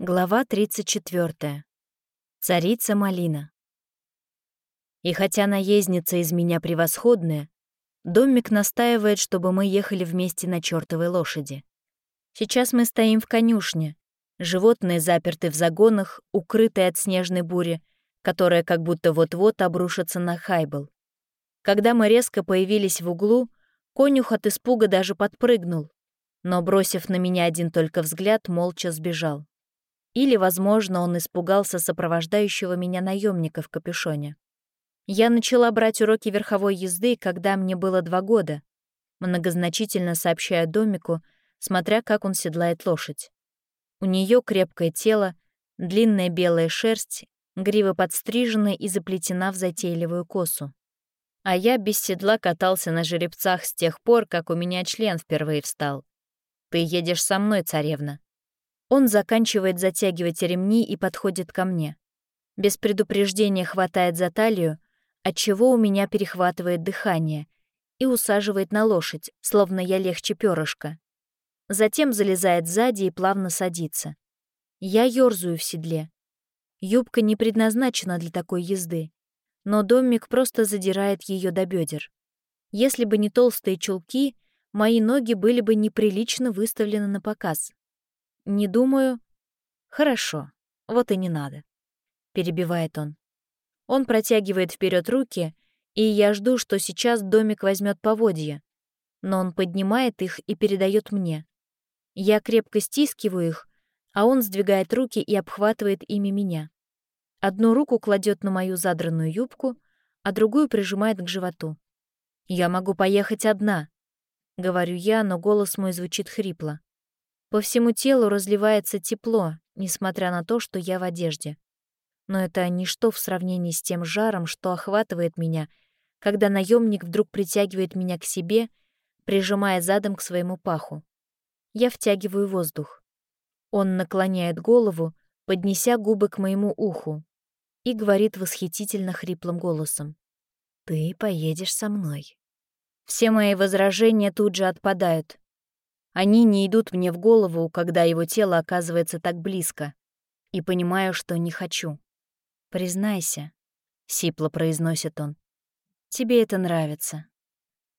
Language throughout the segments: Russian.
Глава 34. Царица Малина. И хотя наездница из меня превосходная, домик настаивает, чтобы мы ехали вместе на чертовой лошади. Сейчас мы стоим в конюшне. Животные заперты в загонах, укрытые от снежной бури, которая как будто вот-вот обрушится на Хайбл. Когда мы резко появились в углу, конюх от испуга даже подпрыгнул, но, бросив на меня один только взгляд, молча сбежал. Или, возможно, он испугался сопровождающего меня наемника в капюшоне. Я начала брать уроки верховой езды, когда мне было два года, многозначительно сообщая домику, смотря как он седлает лошадь. У нее крепкое тело, длинная белая шерсть, грива подстрижена и заплетена в затейливую косу. А я без седла катался на жеребцах с тех пор, как у меня член впервые встал. «Ты едешь со мной, царевна», он заканчивает затягивать ремни и подходит ко мне. Без предупреждения хватает за талию, отчего у меня перехватывает дыхание, и усаживает на лошадь, словно я легче перышка. Затем залезает сзади и плавно садится. Я ёрзаю в седле. Юбка не предназначена для такой езды, но домик просто задирает ее до бедер. Если бы не толстые чулки, мои ноги были бы неприлично выставлены на показ. «Не думаю». «Хорошо, вот и не надо», — перебивает он. Он протягивает вперед руки, и я жду, что сейчас домик возьмет поводья. Но он поднимает их и передает мне. Я крепко стискиваю их, а он сдвигает руки и обхватывает ими меня. Одну руку кладет на мою задранную юбку, а другую прижимает к животу. «Я могу поехать одна», — говорю я, но голос мой звучит хрипло. По всему телу разливается тепло, несмотря на то, что я в одежде. Но это ничто в сравнении с тем жаром, что охватывает меня, когда наемник вдруг притягивает меня к себе, прижимая задом к своему паху. Я втягиваю воздух. Он наклоняет голову, поднеся губы к моему уху, и говорит восхитительно хриплым голосом. «Ты поедешь со мной». Все мои возражения тут же отпадают. Они не идут мне в голову, когда его тело оказывается так близко. И понимаю, что не хочу. «Признайся», — сипло произносит он. «Тебе это нравится».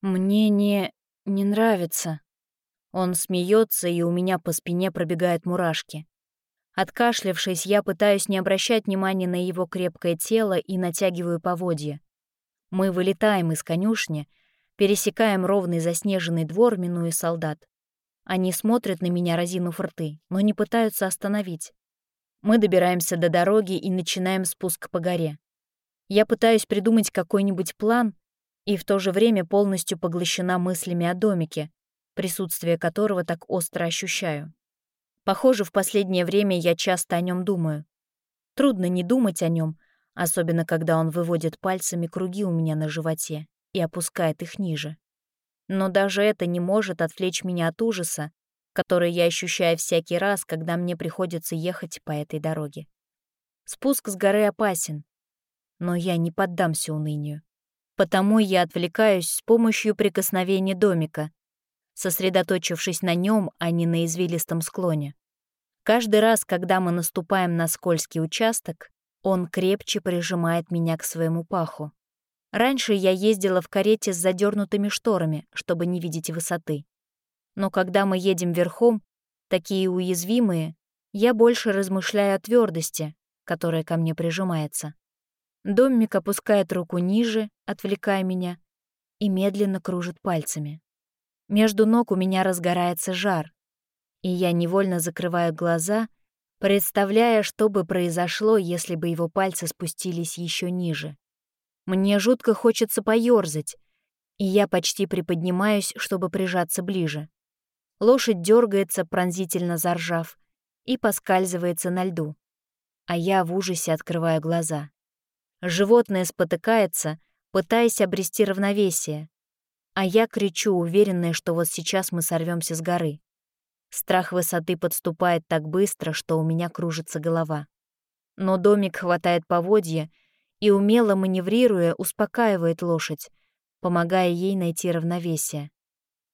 «Мне не... не нравится». Он смеется, и у меня по спине пробегают мурашки. Откашлявшись, я пытаюсь не обращать внимания на его крепкое тело и натягиваю поводья. Мы вылетаем из конюшни, пересекаем ровный заснеженный двор, минуя солдат. Они смотрят на меня, разинув рты, но не пытаются остановить. Мы добираемся до дороги и начинаем спуск по горе. Я пытаюсь придумать какой-нибудь план и в то же время полностью поглощена мыслями о домике, присутствие которого так остро ощущаю. Похоже, в последнее время я часто о нем думаю. Трудно не думать о нем, особенно когда он выводит пальцами круги у меня на животе и опускает их ниже. Но даже это не может отвлечь меня от ужаса, который я ощущаю всякий раз, когда мне приходится ехать по этой дороге. Спуск с горы опасен, но я не поддамся унынию. Потому я отвлекаюсь с помощью прикосновения домика, сосредоточившись на нем, а не на извилистом склоне. Каждый раз, когда мы наступаем на скользкий участок, он крепче прижимает меня к своему паху. Раньше я ездила в карете с задернутыми шторами, чтобы не видеть высоты. Но когда мы едем верхом, такие уязвимые, я больше размышляю о твердости, которая ко мне прижимается. Домик опускает руку ниже, отвлекая меня, и медленно кружит пальцами. Между ног у меня разгорается жар, и я невольно закрываю глаза, представляя, что бы произошло, если бы его пальцы спустились еще ниже. Мне жутко хочется поёрзать, и я почти приподнимаюсь, чтобы прижаться ближе. Лошадь дергается, пронзительно заржав, и поскальзывается на льду. А я в ужасе открываю глаза. Животное спотыкается, пытаясь обрести равновесие. А я кричу, уверенная, что вот сейчас мы сорвемся с горы. Страх высоты подступает так быстро, что у меня кружится голова. Но домик хватает поводья и, умело маневрируя, успокаивает лошадь, помогая ей найти равновесие.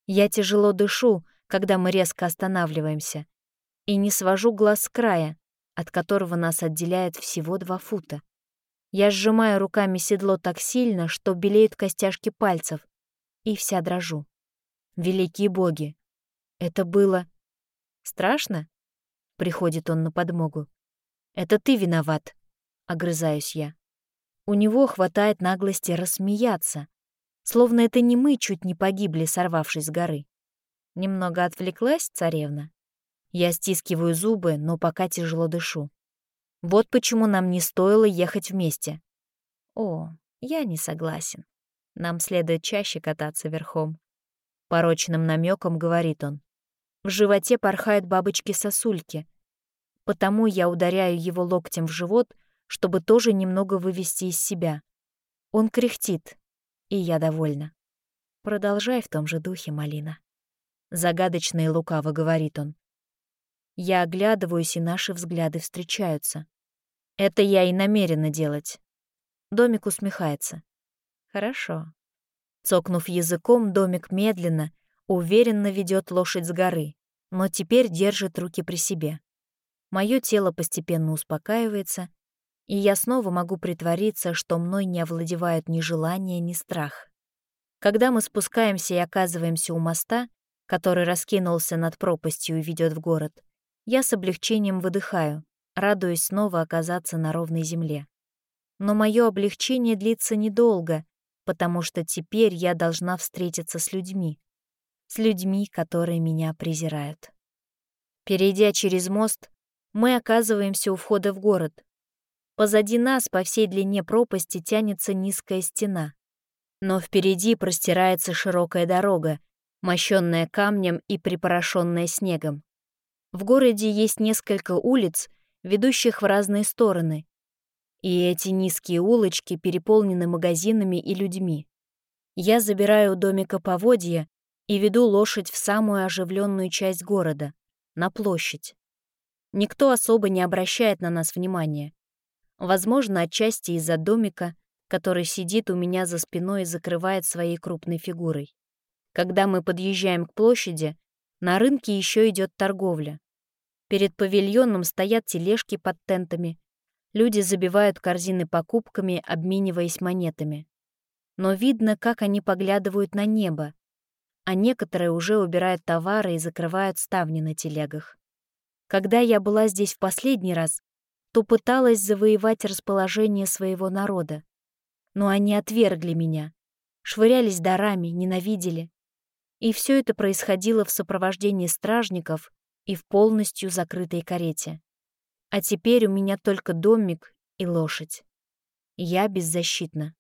Я тяжело дышу, когда мы резко останавливаемся, и не свожу глаз с края, от которого нас отделяет всего два фута. Я сжимаю руками седло так сильно, что белеют костяшки пальцев, и вся дрожу. Великие боги! Это было... Страшно? Приходит он на подмогу. Это ты виноват, огрызаюсь я. У него хватает наглости рассмеяться, словно это не мы чуть не погибли, сорвавшись с горы. Немного отвлеклась царевна. Я стискиваю зубы, но пока тяжело дышу. Вот почему нам не стоило ехать вместе. О, я не согласен. Нам следует чаще кататься верхом. Порочным намеком говорит он. В животе порхают бабочки-сосульки. Потому я ударяю его локтем в живот, чтобы тоже немного вывести из себя. Он кряхтит, и я довольна. Продолжай в том же духе, Малина. Загадочно и лукаво говорит он. Я оглядываюсь, и наши взгляды встречаются. Это я и намерена делать. Домик усмехается. Хорошо. Цокнув языком, домик медленно, уверенно ведет лошадь с горы, но теперь держит руки при себе. Мое тело постепенно успокаивается, и я снова могу притвориться, что мной не овладевают ни желание, ни страх. Когда мы спускаемся и оказываемся у моста, который раскинулся над пропастью и ведет в город, я с облегчением выдыхаю, радуясь снова оказаться на ровной земле. Но мое облегчение длится недолго, потому что теперь я должна встретиться с людьми. С людьми, которые меня презирают. Перейдя через мост, мы оказываемся у входа в город. Позади нас по всей длине пропасти тянется низкая стена. Но впереди простирается широкая дорога, мощенная камнем и припорошенная снегом. В городе есть несколько улиц, ведущих в разные стороны. И эти низкие улочки переполнены магазинами и людьми. Я забираю у домика поводья и веду лошадь в самую оживленную часть города, на площадь. Никто особо не обращает на нас внимания. Возможно, отчасти из-за домика, который сидит у меня за спиной и закрывает своей крупной фигурой. Когда мы подъезжаем к площади, на рынке еще идет торговля. Перед павильоном стоят тележки под тентами. Люди забивают корзины покупками, обмениваясь монетами. Но видно, как они поглядывают на небо, а некоторые уже убирают товары и закрывают ставни на телегах. Когда я была здесь в последний раз, то пыталась завоевать расположение своего народа. Но они отвергли меня, швырялись дарами, ненавидели. И все это происходило в сопровождении стражников и в полностью закрытой карете. А теперь у меня только домик и лошадь. Я беззащитна.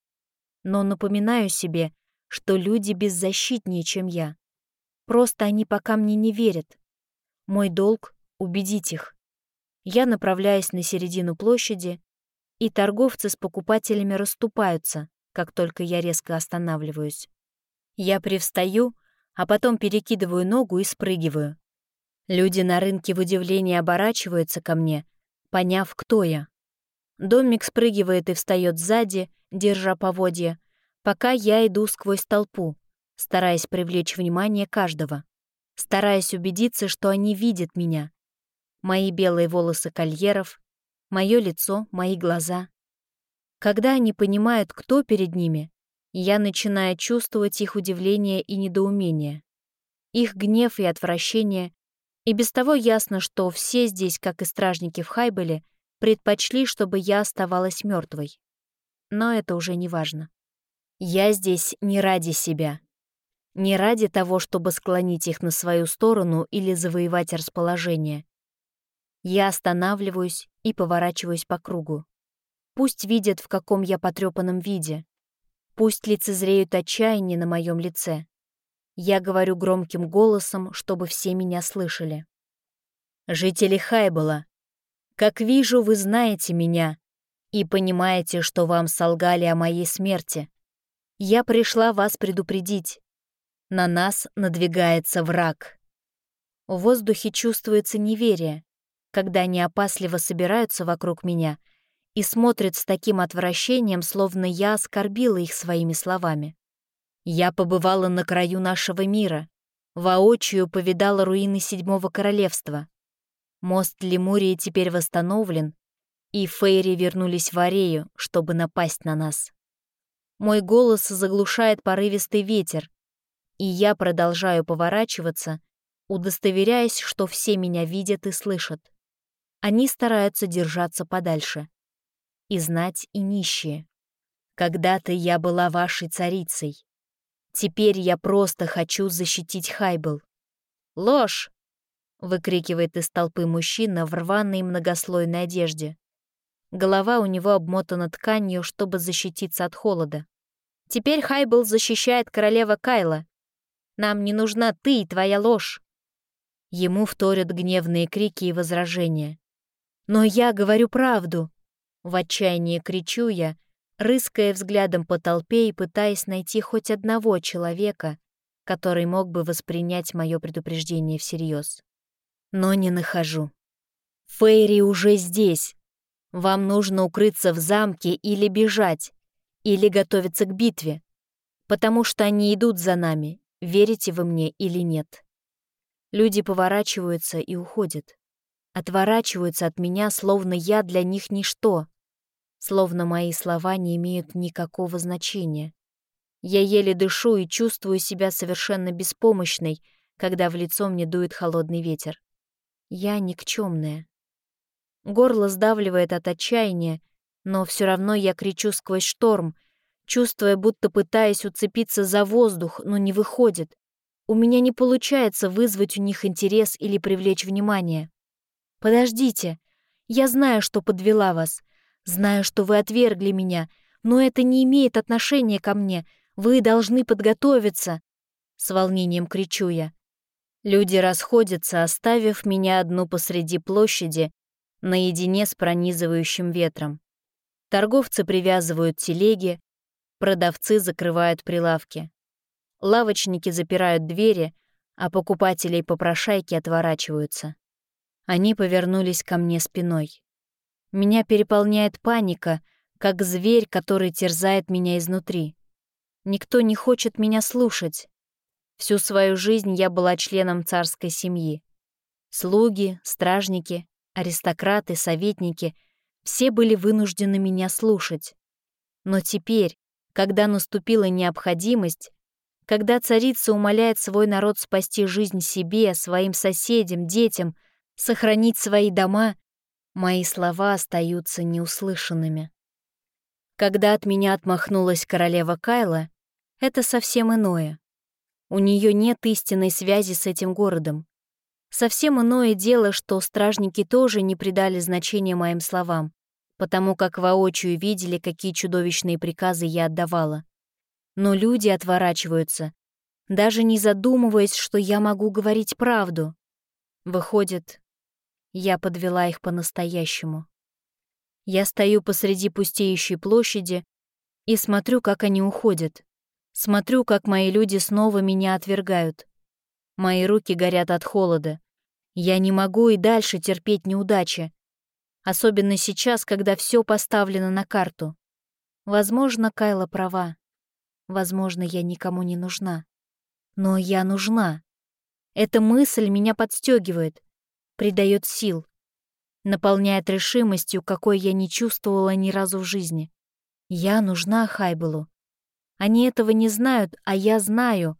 Но напоминаю себе, что люди беззащитнее, чем я. Просто они пока мне не верят. Мой долг — убедить их. Я направляюсь на середину площади, и торговцы с покупателями расступаются, как только я резко останавливаюсь. Я привстаю, а потом перекидываю ногу и спрыгиваю. Люди на рынке в удивлении оборачиваются ко мне, поняв, кто я. Домик спрыгивает и встает сзади, держа поводья, пока я иду сквозь толпу, стараясь привлечь внимание каждого, стараясь убедиться, что они видят меня. Мои белые волосы кольеров, мое лицо, мои глаза. Когда они понимают, кто перед ними, я начинаю чувствовать их удивление и недоумение. Их гнев и отвращение и без того ясно, что все здесь, как и стражники в Хайбеле, предпочли, чтобы я оставалась мертвой. Но это уже не важно. Я здесь не ради себя. Не ради того, чтобы склонить их на свою сторону или завоевать расположение. Я останавливаюсь и поворачиваюсь по кругу. Пусть видят, в каком я потрепанном виде. Пусть лицезреют отчаяние на моем лице. Я говорю громким голосом, чтобы все меня слышали. «Жители Хайбола, как вижу, вы знаете меня и понимаете, что вам солгали о моей смерти. Я пришла вас предупредить. На нас надвигается враг». В воздухе чувствуется неверие, когда они опасливо собираются вокруг меня и смотрят с таким отвращением, словно я оскорбила их своими словами. Я побывала на краю нашего мира, воочию повидала руины Седьмого Королевства. Мост Лемурии теперь восстановлен, и Фейри вернулись в Арею, чтобы напасть на нас. Мой голос заглушает порывистый ветер, и я продолжаю поворачиваться, удостоверяясь, что все меня видят и слышат. Они стараются держаться подальше. И знать, и нищие. Когда-то я была вашей царицей. Теперь я просто хочу защитить Хайбл. «Ложь!» — выкрикивает из толпы мужчина в рваной многослойной одежде. Голова у него обмотана тканью, чтобы защититься от холода. «Теперь Хайбл защищает королева Кайла. Нам не нужна ты и твоя ложь!» Ему вторят гневные крики и возражения. «Но я говорю правду!» В отчаянии кричу я, рыская взглядом по толпе и пытаясь найти хоть одного человека, который мог бы воспринять мое предупреждение всерьез. Но не нахожу. Фейри уже здесь. Вам нужно укрыться в замке или бежать, или готовиться к битве, потому что они идут за нами, верите вы мне или нет. Люди поворачиваются и уходят. Отворачиваются от меня, словно я для них ничто, словно мои слова не имеют никакого значения. Я еле дышу и чувствую себя совершенно беспомощной, когда в лицо мне дует холодный ветер. Я никчемная. Горло сдавливает от отчаяния, но все равно я кричу сквозь шторм, чувствуя, будто пытаясь уцепиться за воздух, но не выходит. У меня не получается вызвать у них интерес или привлечь внимание. Подождите, я знаю, что подвела вас. Знаю, что вы отвергли меня, но это не имеет отношения ко мне. Вы должны подготовиться. С волнением кричу я. Люди расходятся, оставив меня одну посреди площади, наедине с пронизывающим ветром. Торговцы привязывают телеги, продавцы закрывают прилавки. Лавочники запирают двери, а покупатели и попрошайки отворачиваются. Они повернулись ко мне спиной. Меня переполняет паника, как зверь, который терзает меня изнутри. Никто не хочет меня слушать. Всю свою жизнь я была членом царской семьи. Слуги, стражники, аристократы, советники — все были вынуждены меня слушать. Но теперь, когда наступила необходимость, когда царица умоляет свой народ спасти жизнь себе, своим соседям, детям, сохранить свои дома, Мои слова остаются неуслышанными. Когда от меня отмахнулась королева Кайла, это совсем иное. У нее нет истинной связи с этим городом. Совсем иное дело, что стражники тоже не придали значения моим словам, потому как воочию видели, какие чудовищные приказы я отдавала. Но люди отворачиваются, даже не задумываясь, что я могу говорить правду. Выходит, я подвела их по-настоящему. Я стою посреди пустеющей площади и смотрю, как они уходят. Смотрю, как мои люди снова меня отвергают. Мои руки горят от холода. Я не могу и дальше терпеть неудачи. Особенно сейчас, когда все поставлено на карту. Возможно, Кайла права. Возможно, я никому не нужна. Но я нужна. Эта мысль меня подстегивает придает сил, наполняет решимостью, какой я не чувствовала ни разу в жизни. Я нужна Хайбелу. Они этого не знают, а я знаю,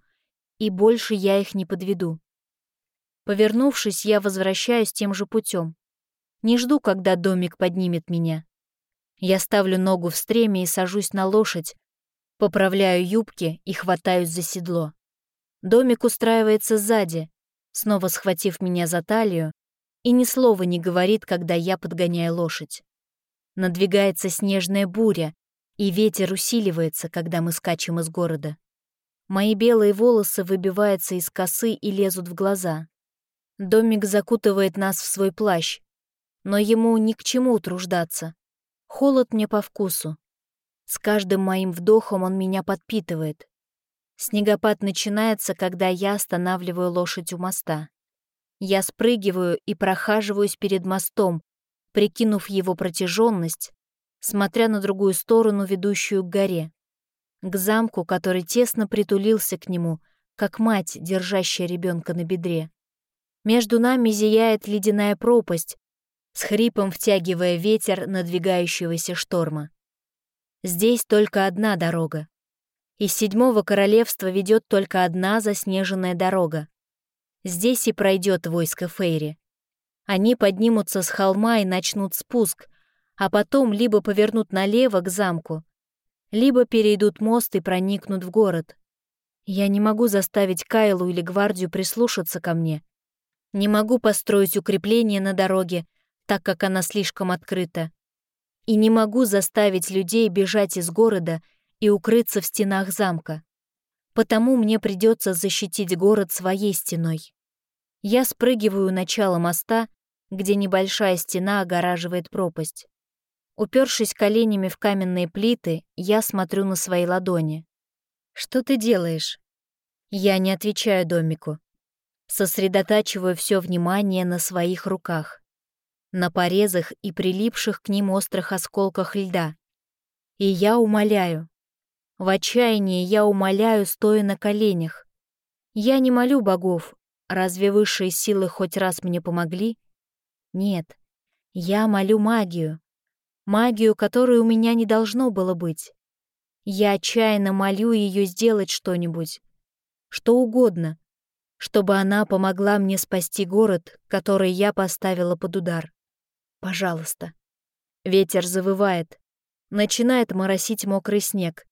и больше я их не подведу. Повернувшись, я возвращаюсь тем же путем. Не жду, когда домик поднимет меня. Я ставлю ногу в стреме и сажусь на лошадь, поправляю юбки и хватаюсь за седло. Домик устраивается сзади, снова схватив меня за талию и ни слова не говорит, когда я подгоняю лошадь. Надвигается снежная буря, и ветер усиливается, когда мы скачем из города. Мои белые волосы выбиваются из косы и лезут в глаза. Домик закутывает нас в свой плащ, но ему ни к чему утруждаться. Холод мне по вкусу. С каждым моим вдохом он меня подпитывает. Снегопад начинается, когда я останавливаю лошадь у моста. Я спрыгиваю и прохаживаюсь перед мостом, прикинув его протяженность, смотря на другую сторону, ведущую к горе. К замку, который тесно притулился к нему, как мать, держащая ребенка на бедре. Между нами зияет ледяная пропасть, с хрипом втягивая ветер надвигающегося шторма. Здесь только одна дорога. Из седьмого королевства ведет только одна заснеженная дорога. Здесь и пройдет войско Фейри. Они поднимутся с холма и начнут спуск, а потом либо повернут налево к замку, либо перейдут мост и проникнут в город. Я не могу заставить Кайлу или гвардию прислушаться ко мне. Не могу построить укрепление на дороге, так как она слишком открыта и не могу заставить людей бежать из города и укрыться в стенах замка. Потому мне придется защитить город своей стеной. Я спрыгиваю у начала моста, где небольшая стена огораживает пропасть. Упершись коленями в каменные плиты, я смотрю на свои ладони. «Что ты делаешь?» Я не отвечаю домику. Сосредотачиваю все внимание на своих руках на порезах и прилипших к ним острых осколках льда. И я умоляю. В отчаянии я умоляю, стоя на коленях. Я не молю богов, разве высшие силы хоть раз мне помогли? Нет, я молю магию. Магию, которой у меня не должно было быть. Я отчаянно молю ее сделать что-нибудь. Что угодно, чтобы она помогла мне спасти город, который я поставила под удар. Пожалуйста. Ветер завывает. Начинает моросить мокрый снег.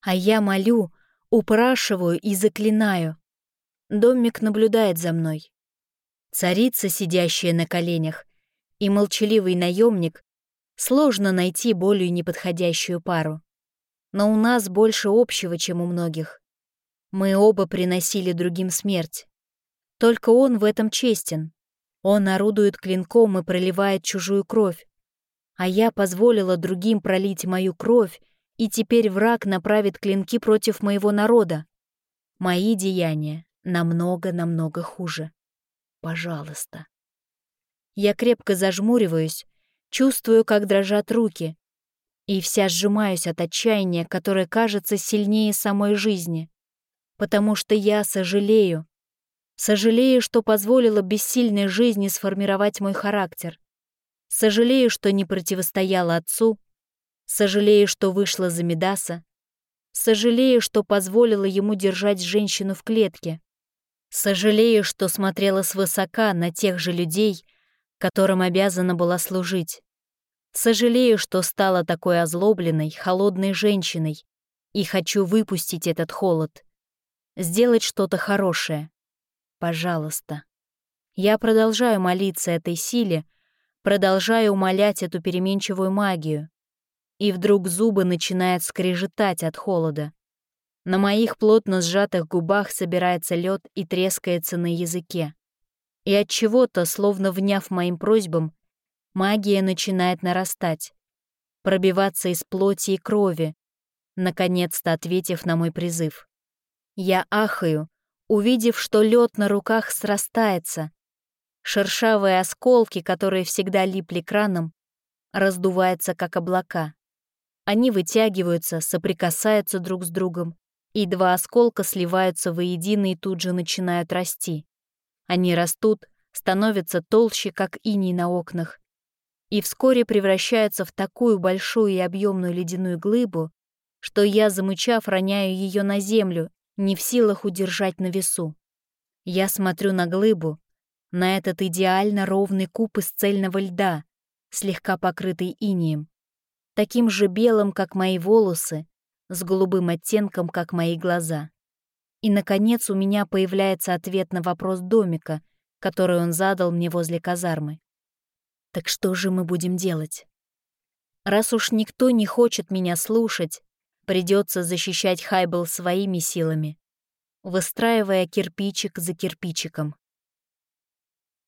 А я молю, упрашиваю и заклинаю. Домик наблюдает за мной. Царица, сидящая на коленях, и молчаливый наемник сложно найти более неподходящую пару. Но у нас больше общего, чем у многих. Мы оба приносили другим смерть. Только он в этом честен. Он орудует клинком и проливает чужую кровь. А я позволила другим пролить мою кровь, и теперь враг направит клинки против моего народа. Мои деяния намного-намного хуже. Пожалуйста. Я крепко зажмуриваюсь, чувствую, как дрожат руки, и вся сжимаюсь от отчаяния, которое кажется сильнее самой жизни, потому что я сожалею, Сожалею, что позволила бессильной жизни сформировать мой характер. Сожалею, что не противостояла отцу. Сожалею, что вышла за Медаса. Сожалею, что позволила ему держать женщину в клетке. Сожалею, что смотрела свысока на тех же людей, которым обязана была служить. Сожалею, что стала такой озлобленной, холодной женщиной и хочу выпустить этот холод, сделать что-то хорошее. Пожалуйста. Я продолжаю молиться этой силе, продолжаю умолять эту переменчивую магию. И вдруг зубы начинают скрежетать от холода. На моих плотно сжатых губах собирается лед и трескается на языке. И от чего-то, словно вняв моим просьбам, магия начинает нарастать, пробиваться из плоти и крови, наконец-то ответив на мой призыв. Я ахаю, увидев, что лед на руках срастается. Шершавые осколки, которые всегда липли к ранам, раздуваются, как облака. Они вытягиваются, соприкасаются друг с другом, и два осколка сливаются воедино и тут же начинают расти. Они растут, становятся толще, как иней на окнах, и вскоре превращаются в такую большую и объемную ледяную глыбу, что я, замычав, роняю ее на землю не в силах удержать на весу. Я смотрю на глыбу, на этот идеально ровный куб из цельного льда, слегка покрытый инием, таким же белым, как мои волосы, с голубым оттенком, как мои глаза. И, наконец, у меня появляется ответ на вопрос домика, который он задал мне возле казармы. Так что же мы будем делать? Раз уж никто не хочет меня слушать, Придется защищать Хайбл своими силами, выстраивая кирпичик за кирпичиком.